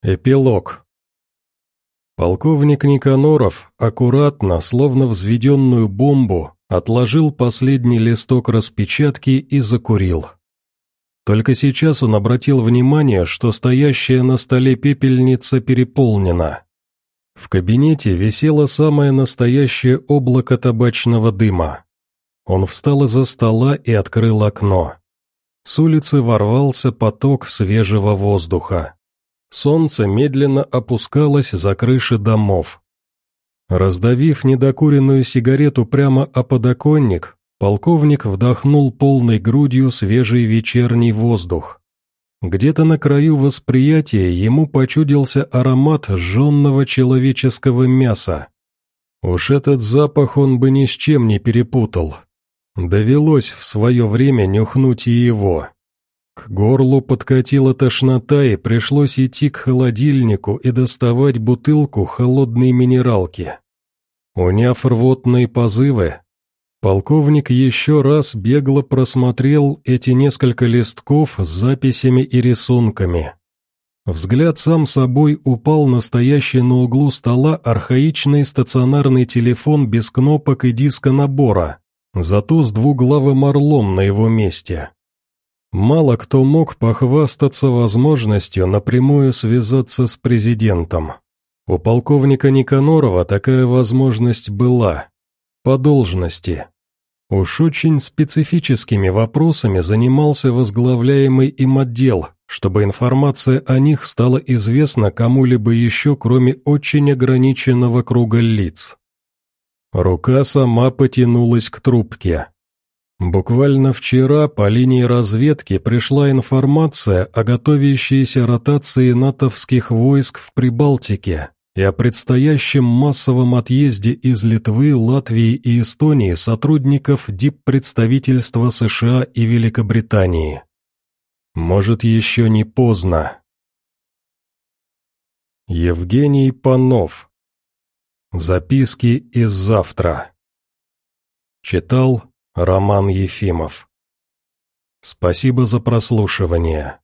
Эпилог. Полковник Никаноров аккуратно, словно взведенную бомбу, отложил последний листок распечатки и закурил. Только сейчас он обратил внимание, что стоящая на столе пепельница переполнена. В кабинете висело самое настоящее облако табачного дыма. Он встал из-за стола и открыл окно. С улицы ворвался поток свежего воздуха. Солнце медленно опускалось за крыши домов. Раздавив недокуренную сигарету прямо о подоконник, полковник вдохнул полной грудью свежий вечерний воздух. Где-то на краю восприятия ему почудился аромат жженного человеческого мяса. Уж этот запах он бы ни с чем не перепутал. Довелось в свое время нюхнуть и его. К горлу подкатила тошнота, и пришлось идти к холодильнику и доставать бутылку холодной минералки. Уняв рвотные позывы, полковник еще раз бегло просмотрел эти несколько листков с записями и рисунками. Взгляд сам собой упал на стоящий на углу стола архаичный стационарный телефон без кнопок и диска набора, зато с двуглавым орлом на его месте. Мало кто мог похвастаться возможностью напрямую связаться с президентом. У полковника Никанорова такая возможность была. По должности. Уж очень специфическими вопросами занимался возглавляемый им отдел, чтобы информация о них стала известна кому-либо еще, кроме очень ограниченного круга лиц. Рука сама потянулась к трубке. Буквально вчера по линии разведки пришла информация о готовящейся ротации натовских войск в Прибалтике и о предстоящем массовом отъезде из Литвы, Латвии и Эстонии сотрудников диппредставительства США и Великобритании. Может, еще не поздно. Евгений Панов. Записки из завтра. Читал Роман Ефимов. Спасибо за прослушивание.